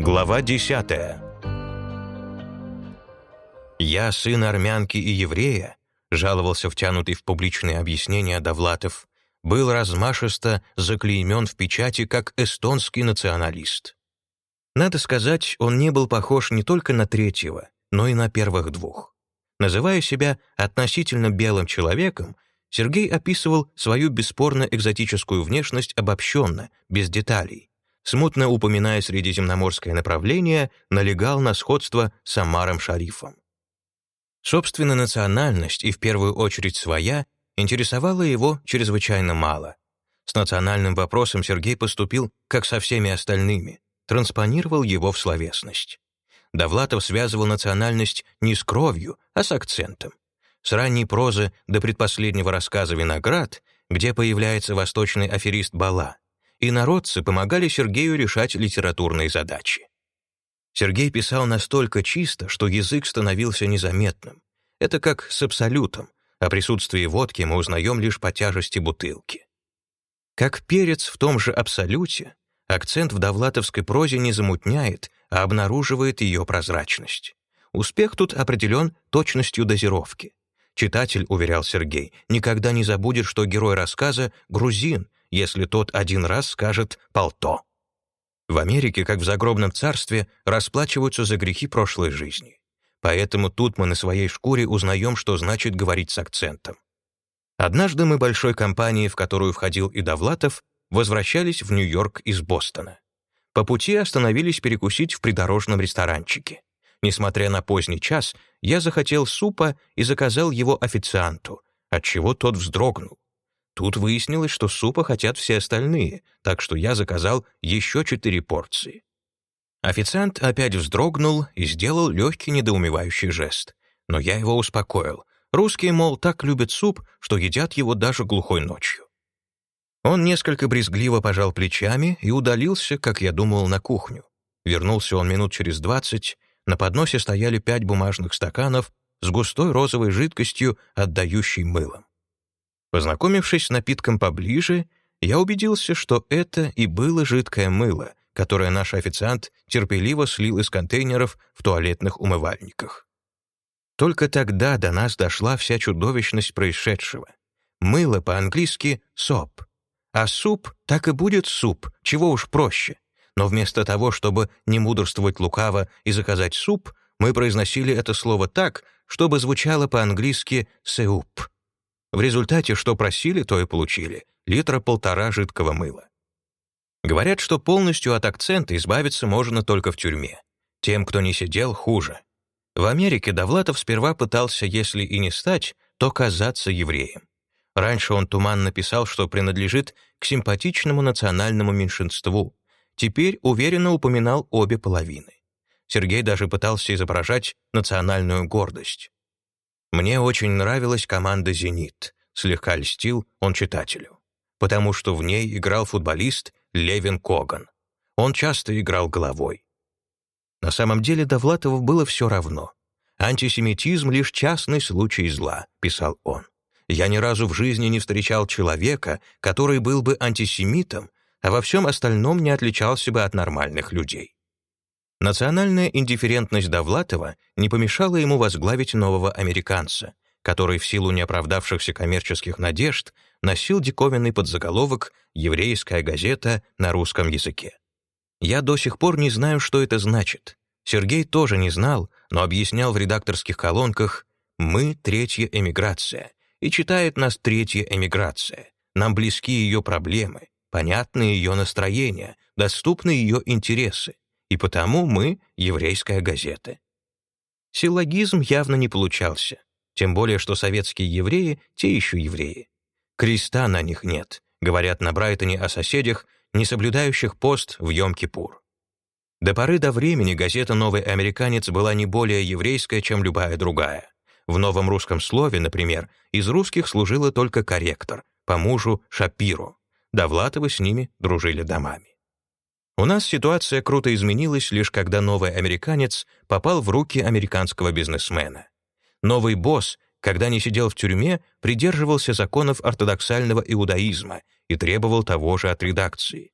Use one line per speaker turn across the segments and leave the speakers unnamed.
Глава 10. «Я сын армянки и еврея», — жаловался втянутый в публичные объяснения Довлатов, был размашисто заклеймен в печати как эстонский националист. Надо сказать, он не был похож не только на третьего, но и на первых двух. Называя себя относительно белым человеком, Сергей описывал свою бесспорно экзотическую внешность обобщенно, без деталей смутно упоминая средиземноморское направление, налегал на сходство с Амаром Шарифом. Собственно, национальность, и в первую очередь своя, интересовала его чрезвычайно мало. С национальным вопросом Сергей поступил, как со всеми остальными, транспонировал его в словесность. Довлатов связывал национальность не с кровью, а с акцентом. С ранней прозы до предпоследнего рассказа «Виноград», где появляется восточный аферист Бала, и народцы помогали Сергею решать литературные задачи. Сергей писал настолько чисто, что язык становился незаметным. Это как с абсолютом. О присутствии водки мы узнаем лишь по тяжести бутылки. Как перец в том же абсолюте, акцент в довлатовской прозе не замутняет, а обнаруживает ее прозрачность. Успех тут определен точностью дозировки. Читатель, уверял Сергей, никогда не забудет, что герой рассказа — грузин, если тот один раз скажет «полто». В Америке, как в загробном царстве, расплачиваются за грехи прошлой жизни. Поэтому тут мы на своей шкуре узнаем, что значит говорить с акцентом. Однажды мы большой компанией, в которую входил и Довлатов, возвращались в Нью-Йорк из Бостона. По пути остановились перекусить в придорожном ресторанчике. Несмотря на поздний час, я захотел супа и заказал его официанту, отчего тот вздрогнул. Тут выяснилось, что супа хотят все остальные, так что я заказал еще четыре порции. Официант опять вздрогнул и сделал легкий недоумевающий жест. Но я его успокоил. Русские, мол, так любят суп, что едят его даже глухой ночью. Он несколько брезгливо пожал плечами и удалился, как я думал, на кухню. Вернулся он минут через двадцать. На подносе стояли пять бумажных стаканов с густой розовой жидкостью, отдающей мылом. Познакомившись с напитком поближе, я убедился, что это и было жидкое мыло, которое наш официант терпеливо слил из контейнеров в туалетных умывальниках. Только тогда до нас дошла вся чудовищность происшедшего. Мыло по-английски «соп», а суп так и будет суп, чего уж проще. Но вместо того, чтобы не мудрствовать лукаво и заказать суп, мы произносили это слово так, чтобы звучало по-английски «сеуп». В результате, что просили, то и получили — литра полтора жидкого мыла. Говорят, что полностью от акцента избавиться можно только в тюрьме. Тем, кто не сидел, хуже. В Америке Довлатов сперва пытался, если и не стать, то казаться евреем. Раньше он туманно писал, что принадлежит к симпатичному национальному меньшинству. Теперь уверенно упоминал обе половины. Сергей даже пытался изображать национальную гордость. Мне очень нравилась команда «Зенит», слегка льстил он читателю, потому что в ней играл футболист Левин Коган. Он часто играл головой. На самом деле Довлатову было все равно. «Антисемитизм — лишь частный случай зла», — писал он. «Я ни разу в жизни не встречал человека, который был бы антисемитом, а во всем остальном не отличался бы от нормальных людей». Национальная индифферентность Довлатова не помешала ему возглавить нового американца, который в силу неоправдавшихся коммерческих надежд носил диковинный подзаголовок «Еврейская газета на русском языке». Я до сих пор не знаю, что это значит. Сергей тоже не знал, но объяснял в редакторских колонках «Мы — третья эмиграция», и читает нас третья эмиграция. Нам близки ее проблемы, понятны ее настроения, доступны ее интересы и потому мы — еврейская газета. Силлогизм явно не получался, тем более что советские евреи — те еще евреи. Креста на них нет, говорят на Брайтоне о соседях, не соблюдающих пост в Йом-Кипур. До поры до времени газета «Новый американец» была не более еврейская, чем любая другая. В новом русском слове, например, из русских служила только корректор, по мужу Шапиру. Довлатовы с ними дружили домами. У нас ситуация круто изменилась лишь когда новый американец попал в руки американского бизнесмена. Новый босс, когда не сидел в тюрьме, придерживался законов ортодоксального иудаизма и требовал того же от редакции.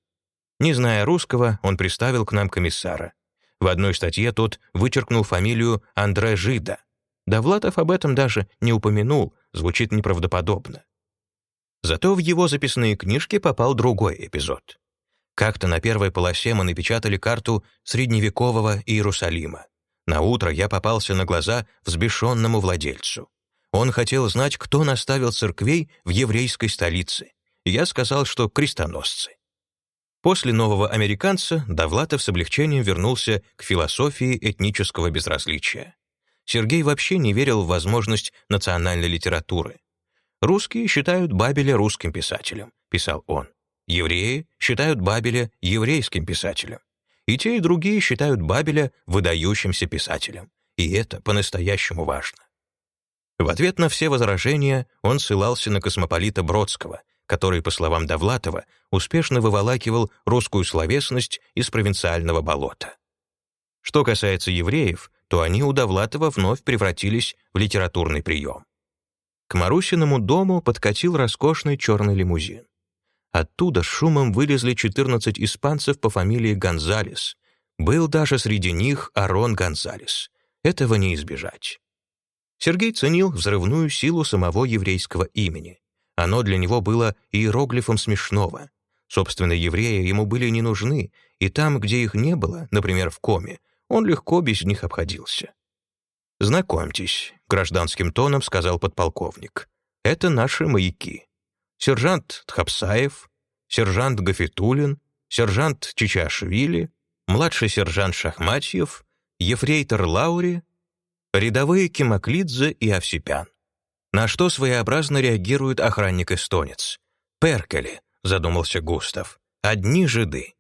Не зная русского, он приставил к нам комиссара. В одной статье тот вычеркнул фамилию Андре Жида. Довлатов об этом даже не упомянул, звучит неправдоподобно. Зато в его записные книжки попал другой эпизод. Как-то на первой полосе мы напечатали карту средневекового Иерусалима. На утро я попался на глаза взбешенному владельцу. Он хотел знать, кто наставил церквей в еврейской столице. Я сказал, что крестоносцы. После нового американца Довлатов с облегчением вернулся к философии этнического безразличия. Сергей вообще не верил в возможность национальной литературы. «Русские считают Бабеля русским писателем», — писал он. «Евреи считают Бабеля еврейским писателем. И те, и другие считают Бабеля выдающимся писателем. И это по-настоящему важно». В ответ на все возражения он ссылался на космополита Бродского, который, по словам Довлатова, успешно выволакивал русскую словесность из провинциального болота. Что касается евреев, то они у Довлатова вновь превратились в литературный прием. К Марусиному дому подкатил роскошный черный лимузин. Оттуда шумом вылезли 14 испанцев по фамилии Гонзалес. Был даже среди них Арон Гонзалес. Этого не избежать. Сергей ценил взрывную силу самого еврейского имени. Оно для него было иероглифом смешного. Собственно, евреи ему были не нужны, и там, где их не было, например, в коме, он легко без них обходился. «Знакомьтесь», — гражданским тоном сказал подполковник. «Это наши маяки. Сержант Тхапсаев, сержант Гафитулин, сержант Чичашвили, младший сержант Шахматьев, ефрейтор Лаури, рядовые Кимаклидзе и Овсипян. На что своеобразно реагирует охранник-эстонец. «Перкели», — задумался Густав, — «одни жиды».